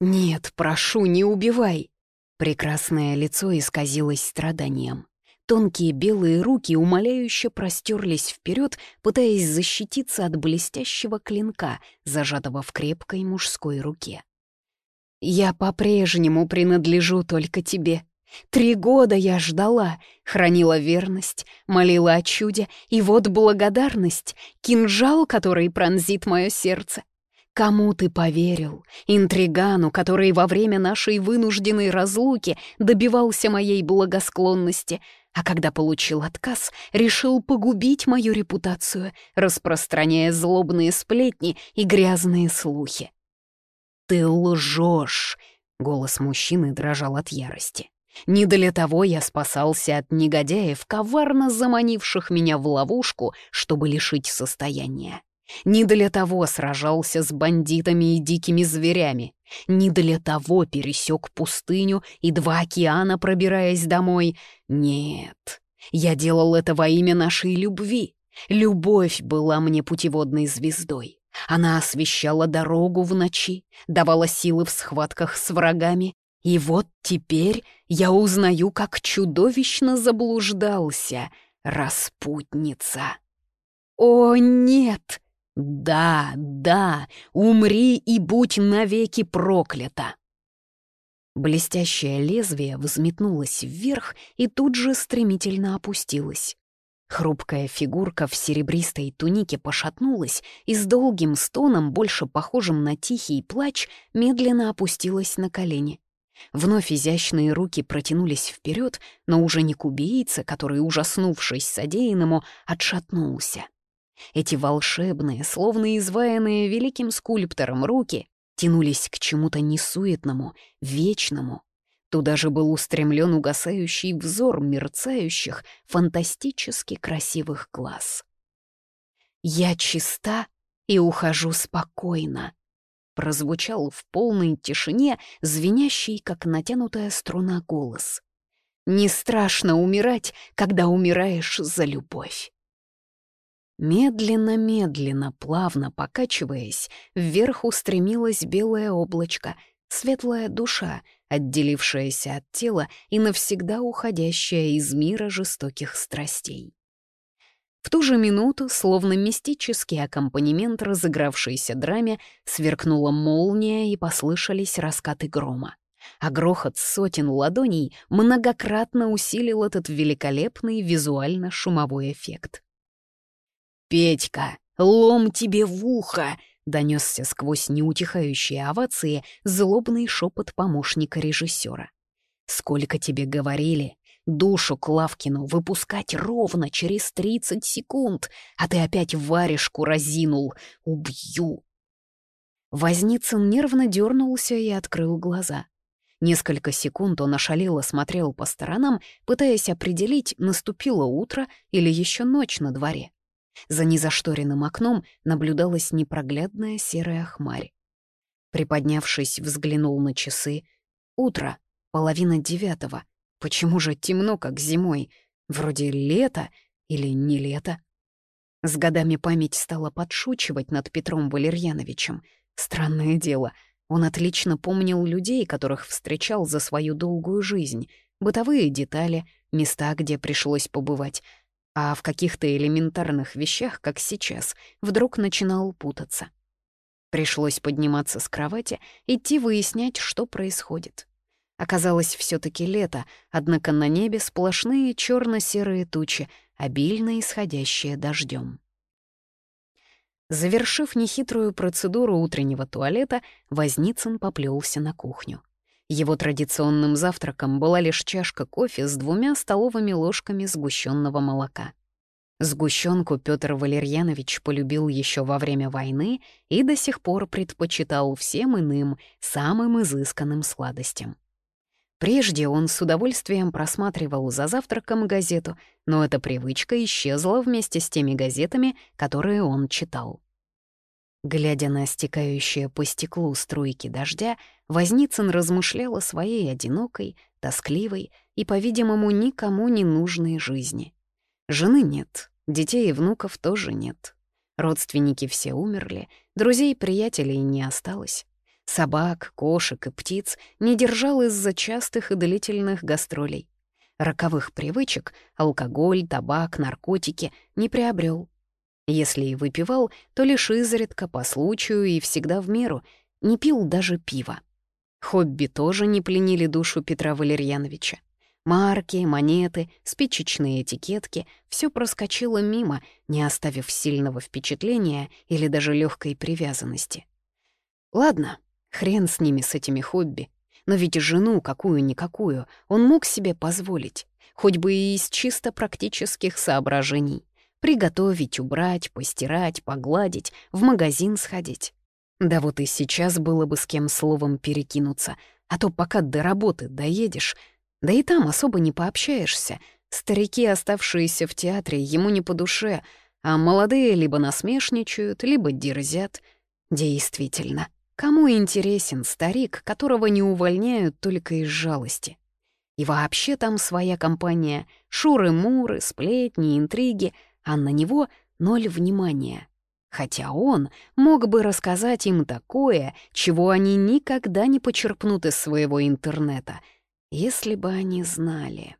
«Нет, прошу, не убивай!» Прекрасное лицо исказилось страданием. Тонкие белые руки умоляюще простерлись вперед, пытаясь защититься от блестящего клинка, зажатого в крепкой мужской руке. «Я по-прежнему принадлежу только тебе. Три года я ждала, хранила верность, молила о чуде, и вот благодарность, кинжал, который пронзит мое сердце. Кому ты поверил? Интригану, который во время нашей вынужденной разлуки добивался моей благосклонности, а когда получил отказ, решил погубить мою репутацию, распространяя злобные сплетни и грязные слухи. «Ты лжешь!» — голос мужчины дрожал от ярости. «Не для того я спасался от негодяев, коварно заманивших меня в ловушку, чтобы лишить состояния. Не для того сражался с бандитами и дикими зверями. Не для того пересек пустыню и два океана, пробираясь домой. Нет, я делал это во имя нашей любви. Любовь была мне путеводной звездой. Она освещала дорогу в ночи, давала силы в схватках с врагами. И вот теперь я узнаю, как чудовищно заблуждался распутница. «О, нет!» Да, да, умри и будь навеки проклята. Блестящее лезвие взметнулось вверх и тут же стремительно опустилось. Хрупкая фигурка в серебристой тунике пошатнулась и с долгим стоном, больше похожим на тихий плач, медленно опустилась на колени. Вновь изящные руки протянулись вперед, но уже не к убийце, который, ужаснувшись содеянному, отшатнулся. Эти волшебные, словно изваянные великим скульптором руки, тянулись к чему-то несуетному, вечному. Туда же был устремлен угасающий взор мерцающих, фантастически красивых глаз. «Я чиста и ухожу спокойно», прозвучал в полной тишине, звенящий, как натянутая струна, голос. «Не страшно умирать, когда умираешь за любовь». Медленно-медленно, плавно покачиваясь, вверх устремилось белое облачко, светлая душа, отделившаяся от тела и навсегда уходящая из мира жестоких страстей. В ту же минуту, словно мистический аккомпанемент разыгравшейся драме, сверкнула молния и послышались раскаты грома. А грохот сотен ладоней многократно усилил этот великолепный визуально-шумовой эффект. «Петька, лом тебе в ухо!» — донесся сквозь неутихающие овации злобный шепот помощника режиссера. «Сколько тебе говорили? Душу Клавкину выпускать ровно через 30 секунд, а ты опять варежку разинул. Убью!» Возницын нервно дернулся и открыл глаза. Несколько секунд он ошалело смотрел по сторонам, пытаясь определить, наступило утро или еще ночь на дворе. За незашторенным окном наблюдалась непроглядная серая хмарь. Приподнявшись, взглянул на часы. Утро, половина девятого. Почему же темно, как зимой? Вроде лето или не лето? С годами память стала подшучивать над Петром Валерьяновичем. Странное дело, он отлично помнил людей, которых встречал за свою долгую жизнь, бытовые детали, места, где пришлось побывать — а в каких-то элементарных вещах, как сейчас, вдруг начинал путаться. Пришлось подниматься с кровати, идти выяснять, что происходит. Оказалось, все таки лето, однако на небе сплошные черно серые тучи, обильно исходящие дождем. Завершив нехитрую процедуру утреннего туалета, Возницын поплелся на кухню. Его традиционным завтраком была лишь чашка кофе с двумя столовыми ложками сгущенного молока. Сгущенку Петр Валерьянович полюбил еще во время войны и до сих пор предпочитал всем иным, самым изысканным сладостям. Прежде он с удовольствием просматривал за завтраком газету, но эта привычка исчезла вместе с теми газетами, которые он читал. Глядя на стекающие по стеклу струйки дождя, Возницын размышлял о своей одинокой, тоскливой и, по-видимому, никому не нужной жизни. Жены нет, детей и внуков тоже нет. Родственники все умерли, друзей и приятелей не осталось. Собак, кошек и птиц не держал из-за частых и длительных гастролей. Роковых привычек — алкоголь, табак, наркотики — не приобрел. Если и выпивал, то лишь изредка, по случаю и всегда в меру, не пил даже пива. Хобби тоже не пленили душу Петра Валерьяновича. Марки, монеты, спичечные этикетки — все проскочило мимо, не оставив сильного впечатления или даже легкой привязанности. Ладно, хрен с ними, с этими хобби. Но ведь жену какую-никакую он мог себе позволить, хоть бы и из чисто практических соображений. Приготовить, убрать, постирать, погладить, в магазин сходить. Да вот и сейчас было бы с кем словом перекинуться, а то пока до работы доедешь, да и там особо не пообщаешься. Старики, оставшиеся в театре, ему не по душе, а молодые либо насмешничают, либо дерзят. Действительно, кому интересен старик, которого не увольняют только из жалости? И вообще там своя компания, шуры-муры, сплетни, интриги — а на него ноль внимания. Хотя он мог бы рассказать им такое, чего они никогда не почерпнут из своего интернета, если бы они знали.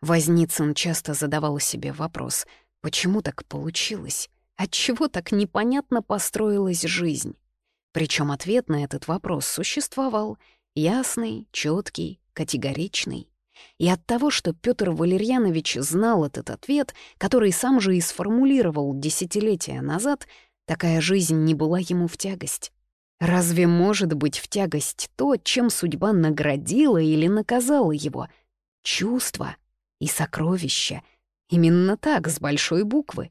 Возницын часто задавал себе вопрос, почему так получилось, отчего так непонятно построилась жизнь. Причем ответ на этот вопрос существовал, ясный, четкий, категоричный. И от того, что Петр Валерьянович знал этот ответ, который сам же и сформулировал десятилетия назад, такая жизнь не была ему в тягость. Разве может быть в тягость то, чем судьба наградила или наказала его? Чувства и сокровища. Именно так, с большой буквы.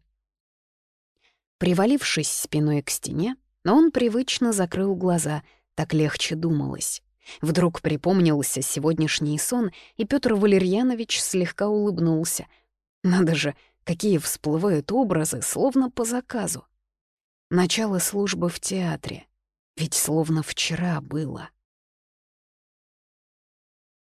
Привалившись спиной к стене, он привычно закрыл глаза, так легче думалось. Вдруг припомнился сегодняшний сон, и Петр Валерьянович слегка улыбнулся. Надо же, какие всплывают образы, словно по заказу. Начало службы в театре. Ведь словно вчера было.